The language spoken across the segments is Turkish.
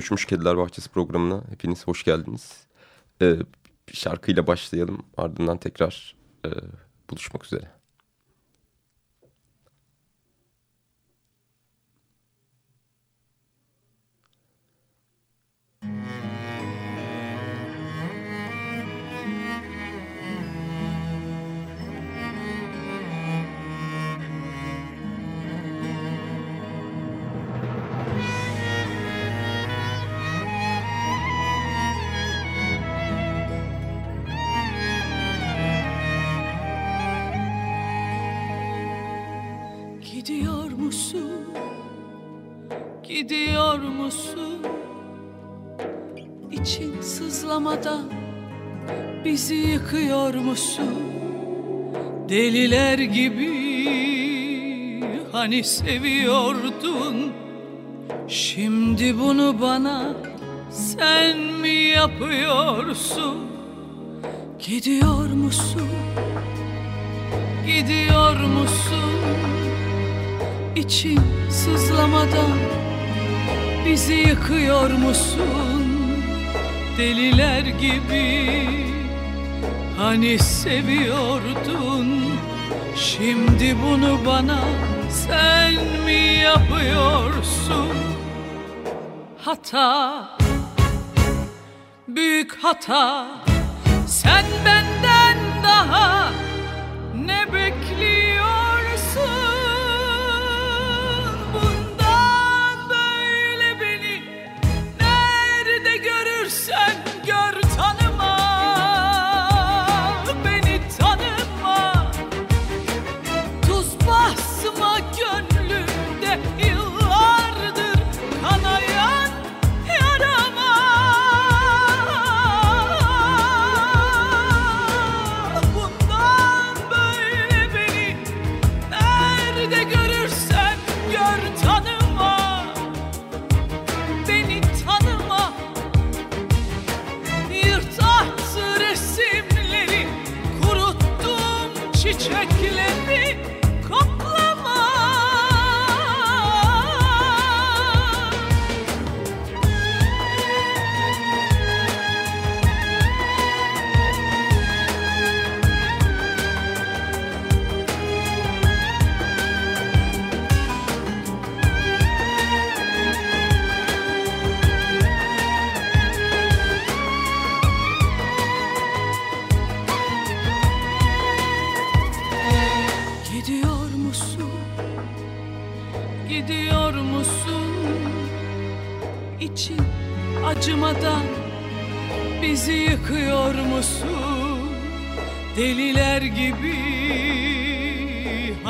Göçmüş Kediler Bahçesi programına hepiniz hoş geldiniz. Ee, şarkıyla başlayalım ardından tekrar e, buluşmak üzere. Gidiyor musun? İçin sızlamadan bizi yıkıyor musun? Deliler gibi hani seviyordun Şimdi bunu bana sen mi yapıyorsun? Gidiyor musun? Gidiyor musun? İçin sızlamadan bizi yıkıyor musun? Deliler gibi Hani seviyordun? Şimdi bunu bana sen mi yapıyorsun? Hata Büyük hata. Sen benden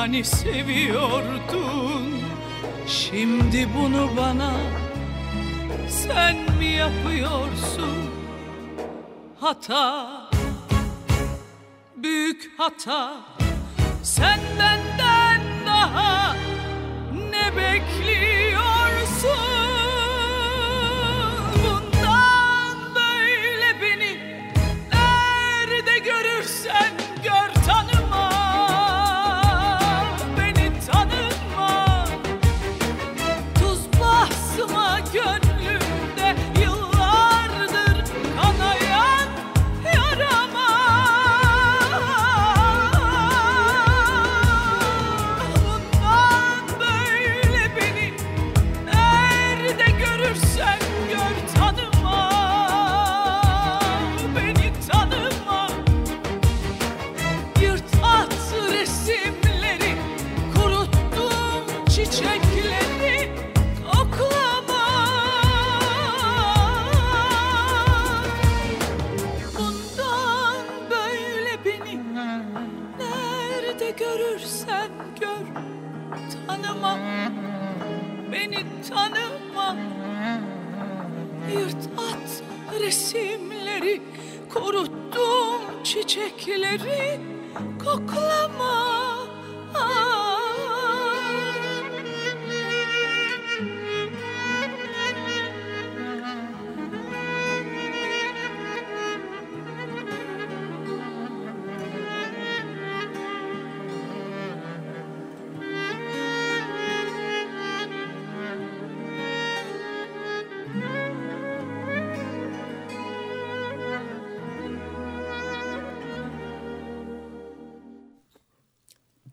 hani seviyordun Şimdi bunu bana sen mi yapıyorsun? Hata, büyük hata Sen benden daha ne bekliyorsun?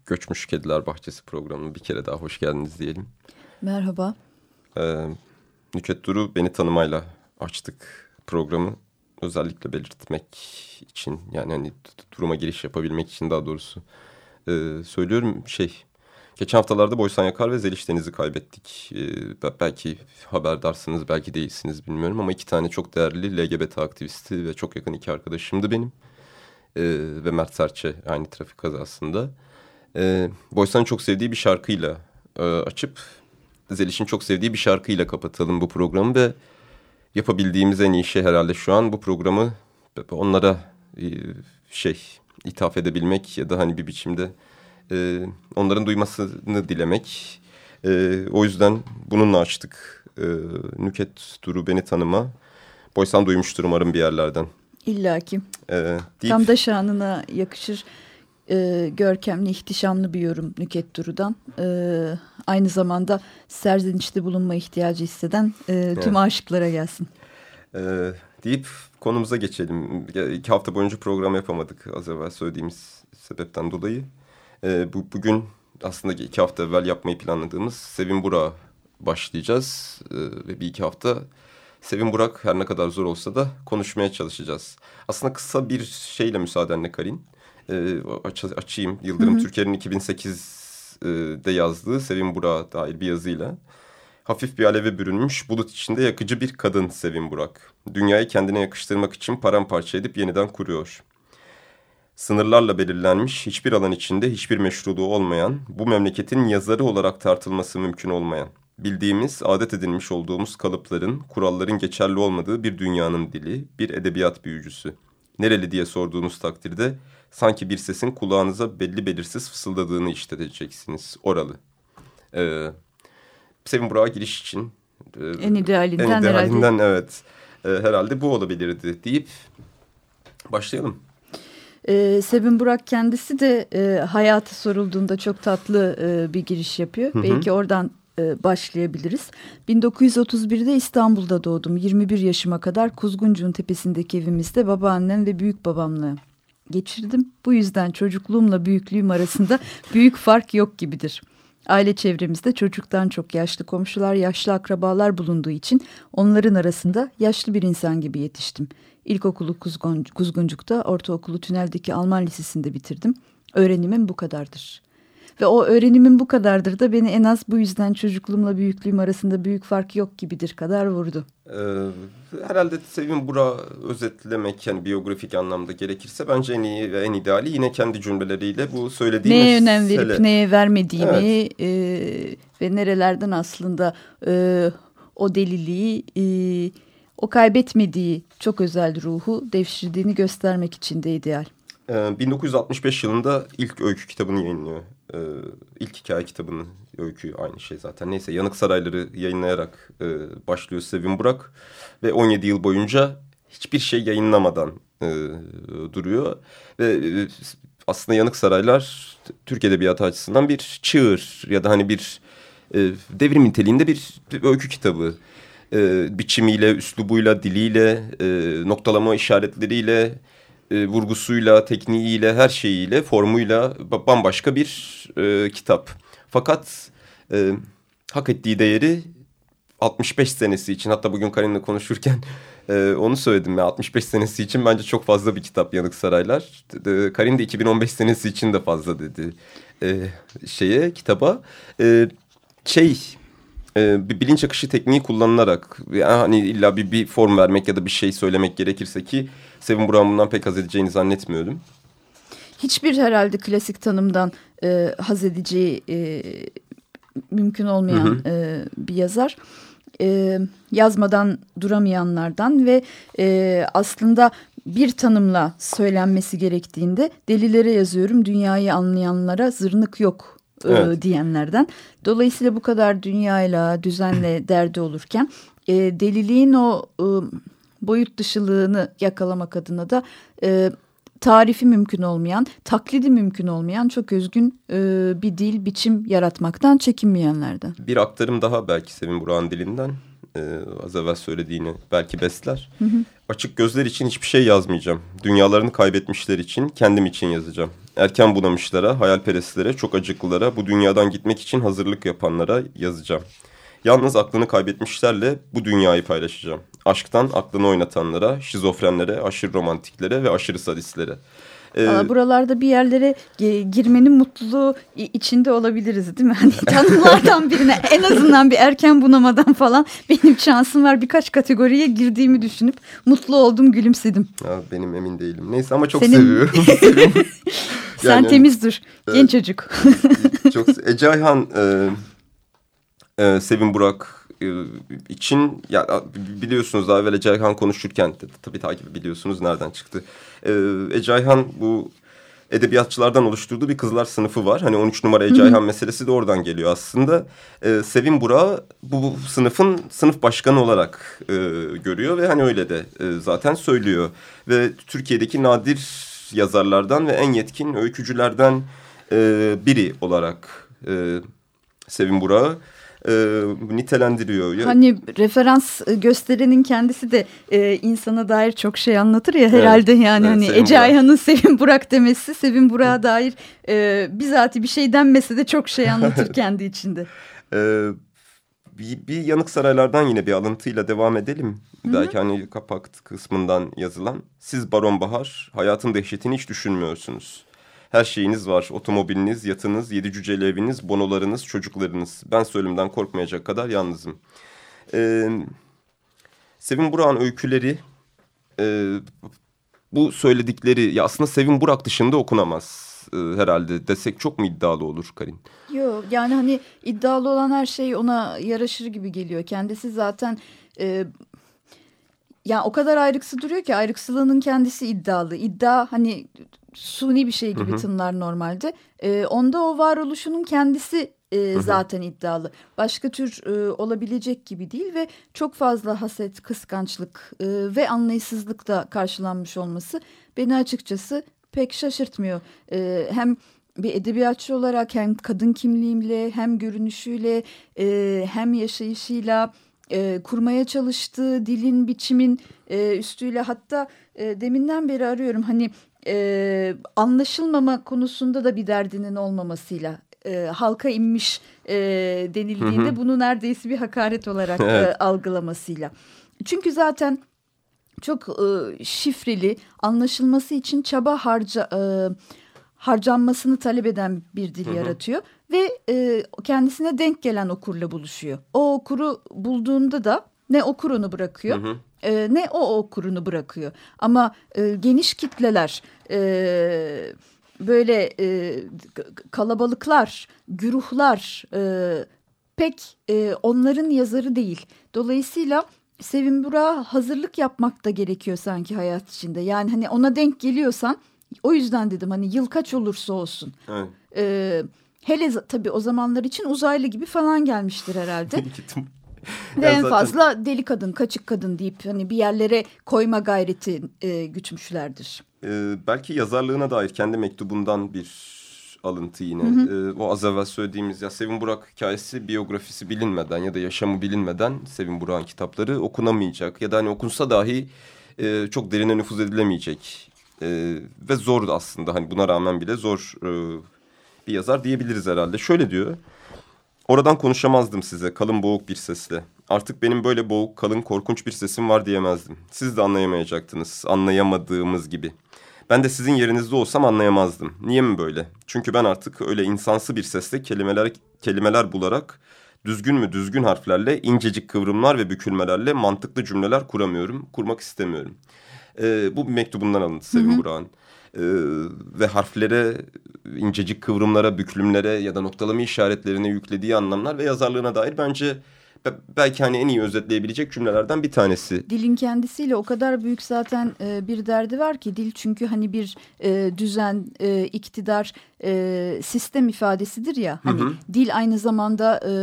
Göçmüş Kediler Bahçesi programına bir kere daha hoş geldiniz diyelim. Merhaba. Ee, Nüket Duru beni tanımayla açtık programı. Özellikle belirtmek için yani hani duruma giriş yapabilmek için daha doğrusu ee, söylüyorum şey. Geçen haftalarda Boysan Yakar ve Zeliş Deniz'i kaybettik. Ee, belki haberdarsınız belki değilsiniz bilmiyorum ama iki tane çok değerli LGBT aktivisti ve çok yakın iki arkadaşımdı benim. Ee, ve Mert Serçe aynı trafik kazasında. Ee, Boysan'ın çok sevdiği bir şarkıyla e, açıp Zeliş'in çok sevdiği bir şarkıyla kapatalım bu programı ve yapabildiğimiz en iyi şey herhalde şu an bu programı onlara e, şey ithaf edebilmek ya da hani bir biçimde e, onların duymasını dilemek. E, o yüzden bununla açtık. E, Nüket Duru beni tanıma. Boysan duymuştur umarım bir yerlerden. İlla ki. E, deyip, Tam da şanına yakışır e, görkemli, ihtişamlı bir yorum Nüket Duru'dan. E, aynı zamanda serzenişte bulunma ihtiyacı hisseden e, tüm evet. aşıklara gelsin. E, deyip konumuza geçelim. İki hafta boyunca program yapamadık az evvel söylediğimiz sebepten dolayı. E, bu, bugün aslında iki hafta evvel yapmayı planladığımız Sevin Burak'a başlayacağız. E, ve bir iki hafta Sevin Burak her ne kadar zor olsa da konuşmaya çalışacağız. Aslında kısa bir şeyle müsaadenle Karin e, aç, açayım. Yıldırım. Türkiye'nin 2008'de yazdığı Sevin Burak'a dair bir yazıyla. Hafif bir aleve bürünmüş, bulut içinde yakıcı bir kadın Sevin Burak. Dünyayı kendine yakıştırmak için paramparça edip yeniden kuruyor. Sınırlarla belirlenmiş, hiçbir alan içinde hiçbir meşruluğu olmayan, bu memleketin yazarı olarak tartılması mümkün olmayan, bildiğimiz, adet edilmiş olduğumuz kalıpların, kuralların geçerli olmadığı bir dünyanın dili, bir edebiyat büyücüsü. Nereli diye sorduğunuz takdirde sanki bir sesin kulağınıza belli belirsiz fısıldadığını işiteceksiniz oralı. Ee, Sevin Burak'a giriş için. E, en idealinden, en idealinden herhalde. evet. E, herhalde bu olabilirdi deyip başlayalım. Ee, Sevin Burak kendisi de e, hayatı sorulduğunda çok tatlı e, bir giriş yapıyor. Hı hı. Belki oradan e, başlayabiliriz. 1931'de İstanbul'da doğdum. 21 yaşıma kadar Kuzguncu'nun tepesindeki evimizde babaannem ve büyük babamla geçirdim. Bu yüzden çocukluğumla büyüklüğüm arasında büyük fark yok gibidir. Aile çevremizde çocuktan çok yaşlı komşular, yaşlı akrabalar bulunduğu için onların arasında yaşlı bir insan gibi yetiştim. İlkokulu Kuzgun, Kuzguncuk'ta, ortaokulu Tünel'deki Alman Lisesi'nde bitirdim. Öğrenimim bu kadardır. Ve o öğrenimin bu kadardır da beni en az bu yüzden çocukluğumla büyüklüğüm arasında büyük fark yok gibidir kadar vurdu. Ee, herhalde Sevim Bura özetlemek yani biyografik anlamda gerekirse bence en iyi ve en ideali yine kendi cümleleriyle bu söylediğimiz... Neye önem verip hele... neye vermediğimi evet. e, ve nerelerden aslında e, o deliliği... E, o kaybetmediği çok özel ruhu devşirdiğini göstermek için de ideal. 1965 ee, yılında ilk öykü kitabını yayınlıyor. Ee, ilk hikaye kitabını, öykü aynı şey zaten. Neyse Yanık Sarayları yayınlayarak e, başlıyor Sevin Burak. Ve 17 yıl boyunca hiçbir şey yayınlamadan e, duruyor. Ve e, aslında Yanık Saraylar Türk Edebiyatı açısından bir çığır ya da hani bir devrim niteliğinde bir, bir öykü kitabı. biçimiyle, üslubuyla, diliyle, noktalama işaretleriyle e, vurgusuyla, tekniğiyle, her şeyiyle, formuyla bambaşka bir e, kitap. Fakat e, hak ettiği değeri 65 senesi için hatta bugün Karin'le konuşurken e, onu söyledim. Ya, 65 senesi için bence çok fazla bir kitap Yanık Saraylar. E, Karin de 2015 senesi için de fazla dedi e, şeye kitaba. E, şey e, bir bilinç akışı tekniği kullanılarak yani hani illa bir, bir form vermek ya da bir şey söylemek gerekirse ki Sevin Burak'ın bundan pek haz edeceğini zannetmiyordum. Hiçbir herhalde klasik tanımdan e, haz edeceği e, mümkün olmayan hı hı. E, bir yazar. e, yazmadan duramayanlardan ve e, aslında bir tanımla söylenmesi gerektiğinde delilere yazıyorum dünyayı anlayanlara zırnık yok e, evet. diyenlerden. Dolayısıyla bu kadar dünyayla düzenle derdi olurken e, deliliğin o e, boyut dışılığını yakalamak adına da e, tarifi mümkün olmayan, taklidi mümkün olmayan çok özgün e, bir dil, biçim yaratmaktan çekinmeyenlerden. Bir aktarım daha belki Sevin Burak'ın dilinden. Ee, az evvel söylediğini belki besler. Hı hı. Açık gözler için hiçbir şey yazmayacağım. Dünyalarını kaybetmişler için, kendim için yazacağım. Erken bunamışlara, hayalperestlere, çok acıklılara, bu dünyadan gitmek için hazırlık yapanlara yazacağım. Yalnız aklını kaybetmişlerle bu dünyayı paylaşacağım. Aşktan aklını oynatanlara, şizofrenlere, aşırı romantiklere ve aşırı sadistlere. Ee, buralarda bir yerlere girmenin mutluluğu içinde olabiliriz değil mi? Hani tanımlardan birine en azından bir erken bunamadan falan benim şansım var birkaç kategoriye girdiğimi düşünüp mutlu oldum gülümsedim. Ya, benim emin değilim. Neyse ama çok Senin... seviyorum. Sen yani, temiz dur. Genç e, çocuk. çok Ece Ayhan e, e, Sevin Burak için ya biliyorsunuz daha evvel Ceyhan konuşurken tabii takip biliyorsunuz nereden çıktı. E, Eceyhan bu edebiyatçılardan oluşturduğu bir kızlar sınıfı var. Hani 13 numara Eceyhan meselesi de oradan geliyor aslında. E, Sevin Burak'ı bu, bu sınıfın sınıf başkanı olarak e, görüyor ve hani öyle de e, zaten söylüyor. Ve Türkiye'deki nadir yazarlardan ve en yetkin öykücülerden e, biri olarak e, Sevin Burak'ı e, nitelendiriyor. Hani referans gösterenin kendisi de e, insana dair çok şey anlatır ya herhalde evet, yani evet, hani Sevim Ece Ayhan'ın Sevim Burak demesi Sevim Burak'a dair e, bizatihi bir şey denmese de çok şey anlatır kendi içinde. Evet bir, bir yanık saraylardan yine bir alıntıyla devam edelim. Hı -hı. Belki hani kapak kısmından yazılan. Siz Baron Bahar hayatın dehşetini hiç düşünmüyorsunuz. Her şeyiniz var. Otomobiliniz, yatınız, yedi cüceli eviniz, bonolarınız, çocuklarınız. Ben söylemden korkmayacak kadar yalnızım. Ee, Sevin Burak'ın öyküleri e, bu söyledikleri ya aslında Sevin Burak dışında okunamaz e, herhalde desek çok mu iddialı olur Karin? Yok yani hani iddialı olan her şey ona yaraşır gibi geliyor. Kendisi zaten e, yani o kadar ayrıksı duruyor ki ayrıksılığının kendisi iddialı. İddia hani suni bir şey gibi hı hı. tınlar normalde. E, onda o varoluşunun kendisi e, hı hı. zaten iddialı. Başka tür e, olabilecek gibi değil ve çok fazla haset, kıskançlık e, ve anlayışsızlıkla karşılanmış olması beni açıkçası pek şaşırtmıyor. E, hem bir edebiyatçı olarak hem kadın kimliğimle hem görünüşüyle e, hem yaşayışıyla e, kurmaya çalıştığı dilin biçimin e, üstüyle hatta e, deminden beri arıyorum hani e, anlaşılmama konusunda da bir derdinin olmamasıyla e, halka inmiş e, denildiğinde hı hı. bunu neredeyse bir hakaret olarak evet. e, algılamasıyla. Çünkü zaten çok e, şifreli anlaşılması için çaba harca e, harcanmasını talep eden bir dil hı hı. yaratıyor ve e, kendisine denk gelen okurla buluşuyor. O okuru bulduğunda da ne okurunu bırakıyor hı hı. E, ne o okurunu bırakıyor. Ama e, geniş kitleler e, böyle e, kalabalıklar, güruhlar e, pek e, onların yazarı değil. Dolayısıyla Sevim Burak'a hazırlık yapmak da gerekiyor sanki hayat içinde. Yani hani ona denk geliyorsan o yüzden dedim hani yıl kaç olursa olsun. Evet. E, hele tabii o zamanlar için uzaylı gibi falan gelmiştir herhalde. Ve en zaten... fazla deli kadın, kaçık kadın deyip hani bir yerlere koyma gayreti e, gütmüşlerdir. Ee, belki yazarlığına dair kendi mektubundan bir alıntı yine. Hı hı. Ee, o az evvel söylediğimiz ya Sevin Burak hikayesi biyografisi bilinmeden ya da yaşamı bilinmeden Sevin Burak'ın kitapları okunamayacak. Ya da hani okunsa dahi e, çok derine nüfuz edilemeyecek. E, ve zor aslında hani buna rağmen bile zor e, bir yazar diyebiliriz herhalde. Şöyle diyor. Oradan konuşamazdım size kalın boğuk bir sesle. Artık benim böyle boğuk, kalın, korkunç bir sesim var diyemezdim. Siz de anlayamayacaktınız, anlayamadığımız gibi. Ben de sizin yerinizde olsam anlayamazdım. Niye mi böyle? Çünkü ben artık öyle insansı bir sesle kelimeler kelimeler bularak düzgün mü düzgün harflerle, incecik kıvrımlar ve bükülmelerle mantıklı cümleler kuramıyorum, kurmak istemiyorum. Ee, bu bir mektubundan alındı Sevin Burak'ın. Ee, ve harflere, incecik kıvrımlara, büklümlere ya da noktalama işaretlerine yüklediği anlamlar ve yazarlığına dair bence belki hani en iyi özetleyebilecek cümlelerden bir tanesi. Dilin kendisiyle o kadar büyük zaten e, bir derdi var ki dil çünkü hani bir e, düzen, e, iktidar, e, sistem ifadesidir ya. Hani hı hı. dil aynı zamanda e,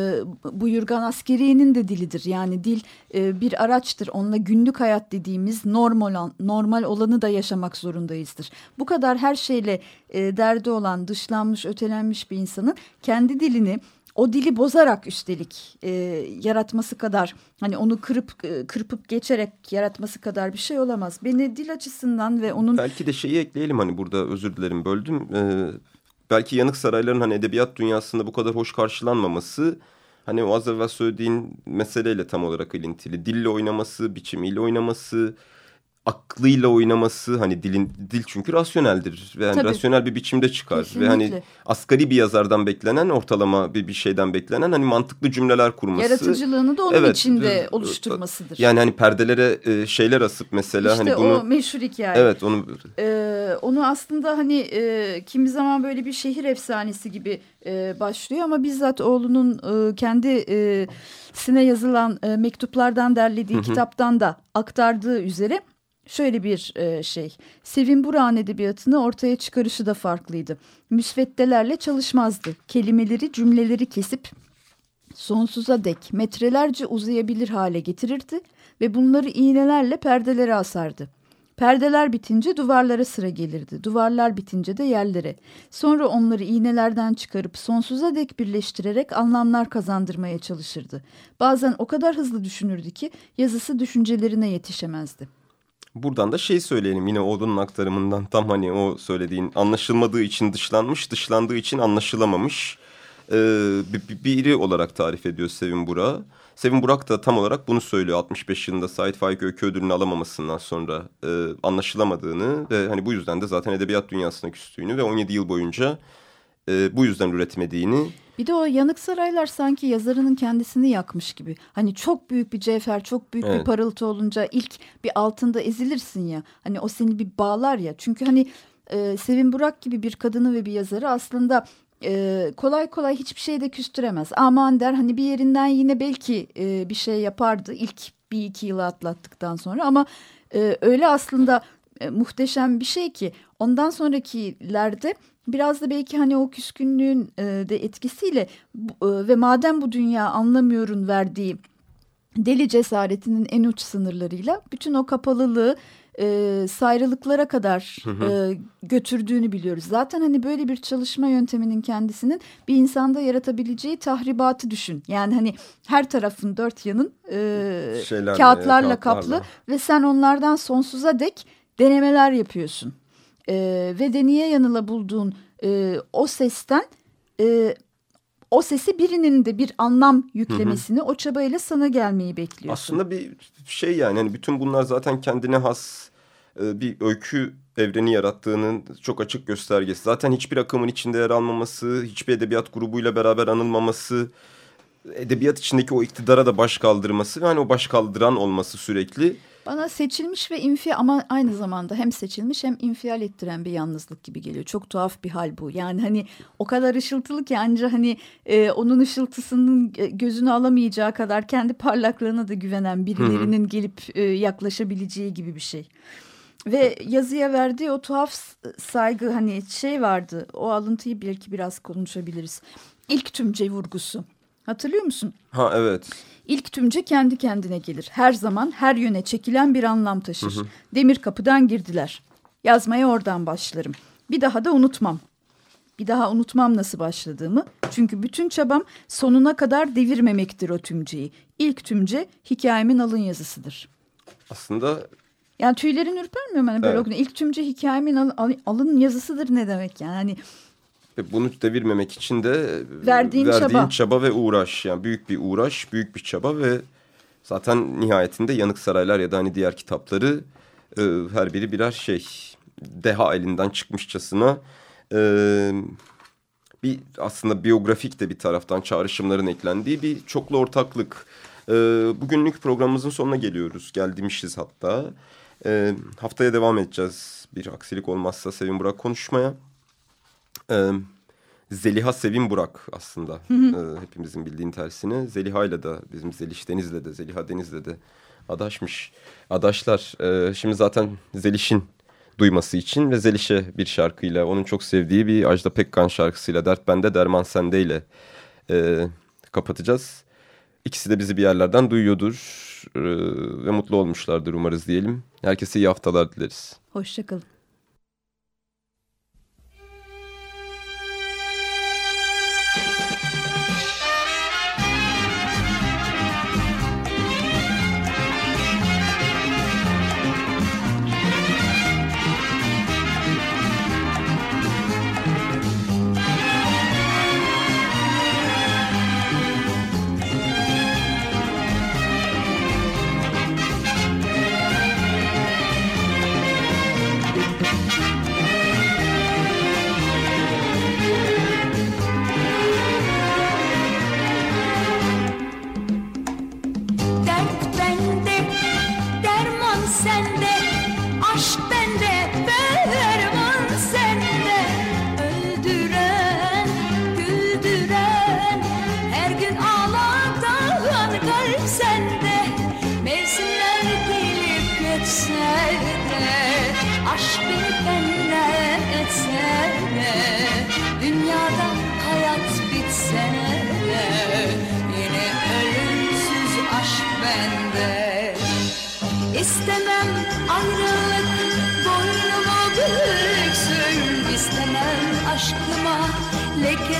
buyurgan askeriyenin de dilidir. Yani dil e, bir araçtır. Onunla günlük hayat dediğimiz normal normal olanı da yaşamak zorundayızdır. Bu kadar her şeyle e, derdi olan, dışlanmış, ötelenmiş bir insanın kendi dilini o dili bozarak üstelik e, yaratması kadar hani onu kırıp e, kırpıp geçerek yaratması kadar bir şey olamaz. Beni dil açısından ve onun... Belki de şeyi ekleyelim hani burada özür dilerim böldüm. Ee, belki yanık sarayların hani edebiyat dünyasında bu kadar hoş karşılanmaması... Hani o az evvel söylediğin meseleyle tam olarak ilintili. Dille oynaması, biçimiyle oynaması aklıyla oynaması hani dilin dil çünkü rasyoneldir ve yani rasyonel bir biçimde çıkar Kesinlikle. ve hani asgari bir yazardan beklenen ortalama bir bir şeyden beklenen hani mantıklı cümleler kurması yaratıcılığını da onun evet, içinde oluşturmasıdır. Yani hani perdelere e, şeyler asıp mesela işte hani bunu o meşhur hikaye. Evet onu ee, onu aslında hani e, kimi zaman böyle bir şehir efsanesi gibi e, başlıyor ama bizzat oğlunun e, kendi e, sine yazılan e, mektuplardan derlediği hı hı. kitaptan da aktardığı üzere şöyle bir e, şey. Sevim Burak'ın edebiyatını ortaya çıkarışı da farklıydı. Müsveddelerle çalışmazdı. Kelimeleri, cümleleri kesip sonsuza dek metrelerce uzayabilir hale getirirdi ve bunları iğnelerle perdelere asardı. Perdeler bitince duvarlara sıra gelirdi. Duvarlar bitince de yerlere. Sonra onları iğnelerden çıkarıp sonsuza dek birleştirerek anlamlar kazandırmaya çalışırdı. Bazen o kadar hızlı düşünürdü ki yazısı düşüncelerine yetişemezdi. Buradan da şey söyleyelim yine Oğuz'un aktarımından tam hani o söylediğin anlaşılmadığı için dışlanmış, dışlandığı için anlaşılamamış e, bir, biri olarak tarif ediyor Sevim Burak. Sevim Burak da tam olarak bunu söylüyor 65 yılında Sait Faik Öykü ödülünü alamamasından sonra e, anlaşılamadığını ve hani bu yüzden de zaten edebiyat dünyasına küstüğünü ve 17 yıl boyunca e, bu yüzden üretmediğini bir de o yanık saraylar sanki yazarının kendisini yakmış gibi. Hani çok büyük bir cevher, çok büyük evet. bir parıltı olunca ilk bir altında ezilirsin ya. Hani o seni bir bağlar ya. Çünkü hani e, Sevin Burak gibi bir kadını ve bir yazarı aslında e, kolay kolay hiçbir şeyde küstüremez. Aman der hani bir yerinden yine belki e, bir şey yapardı ilk bir iki yılı atlattıktan sonra. Ama e, öyle aslında e, muhteşem bir şey ki ondan sonrakilerde biraz da belki hani o küskünlüğün e, de etkisiyle e, ve madem bu dünya anlamıyorun verdiği deli cesaretinin en uç sınırlarıyla bütün o kapalılığı e, sayrılıklara kadar hı hı. E, götürdüğünü biliyoruz. Zaten hani böyle bir çalışma yönteminin kendisinin bir insanda yaratabileceği tahribatı düşün. Yani hani her tarafın dört yanın e, Şeyler, kağıtlarla kaplı ve sen onlardan sonsuza dek denemeler yapıyorsun e, ve deneye yanıla bulduğun e, o sesten e, o sesi birinin de bir anlam yüklemesini hı hı. o çabayla sana gelmeyi bekliyorsun. Aslında bir şey yani hani bütün bunlar zaten kendine has e, bir öykü evreni yarattığının çok açık göstergesi. Zaten hiçbir akımın içinde yer almaması, hiçbir edebiyat grubuyla beraber anılmaması, edebiyat içindeki o iktidara da baş kaldırması ve hani o baş kaldıran olması sürekli bana seçilmiş ve infial ama aynı zamanda hem seçilmiş hem infial ettiren bir yalnızlık gibi geliyor. Çok tuhaf bir hal bu. Yani hani o kadar ışıltılı ki ancak hani e, onun ışıltısının gözünü alamayacağı kadar kendi parlaklığına da güvenen birilerinin Hı -hı. gelip e, yaklaşabileceği gibi bir şey. Ve yazıya verdiği o tuhaf saygı hani şey vardı. O alıntıyı belki biraz konuşabiliriz. İlk tümce vurgusu. Hatırlıyor musun? Ha evet. İlk tümce kendi kendine gelir. Her zaman her yöne çekilen bir anlam taşır. Hı hı. Demir kapıdan girdiler. Yazmaya oradan başlarım. Bir daha da unutmam. Bir daha unutmam nasıl başladığımı. Çünkü bütün çabam sonuna kadar devirmemektir o tümceyi. İlk tümce hikayemin alın yazısıdır. Aslında yani tüylerin ürpermiyor mu? Hani böyle evet. İlk tümce hikayemin al, al, alın yazısıdır ne demek yani? Hani ve bunu devirmemek için de verdiğin, verdiğin çaba. çaba ve uğraş. Yani büyük bir uğraş, büyük bir çaba ve zaten nihayetinde Yanık Saraylar ya da hani diğer kitapları e, her biri birer şey deha elinden çıkmışçasına e, bir aslında biyografik de bir taraftan çağrışımların eklendiği bir çoklu ortaklık. E, bugünlük programımızın sonuna geliyoruz. Geldimişiz hatta. E, haftaya devam edeceğiz bir aksilik olmazsa Sevin Burak konuşmaya. Ee, Zeliha Sevim Burak aslında. Ee, hepimizin bildiğin tersini. Zeliha ile de bizim Zeliş Deniz'le de Zeliha Deniz'le de adaşmış. Adaşlar. Ee, şimdi zaten Zeliş'in duyması için ve Zeliş'e bir şarkıyla onun çok sevdiği bir Ajda Pekkan şarkısıyla Dert Bende Derman Sende ile e, kapatacağız. İkisi de bizi bir yerlerden duyuyordur e, ve mutlu olmuşlardır umarız diyelim. Herkese iyi haftalar dileriz. Hoşçakalın.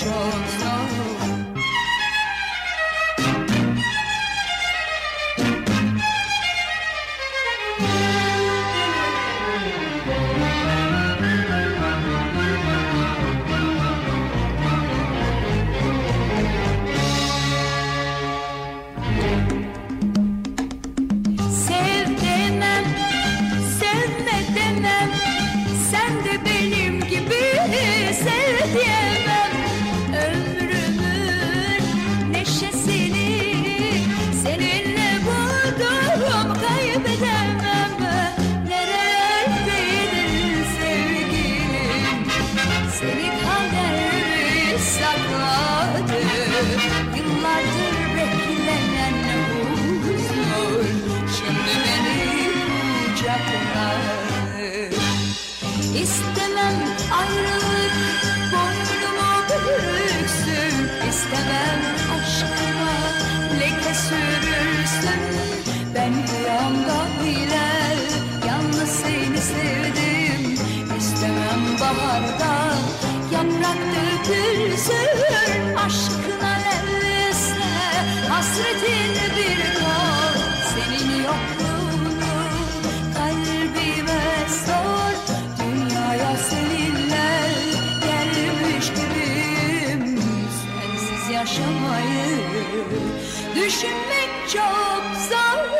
chose love. Düşünmek çok zor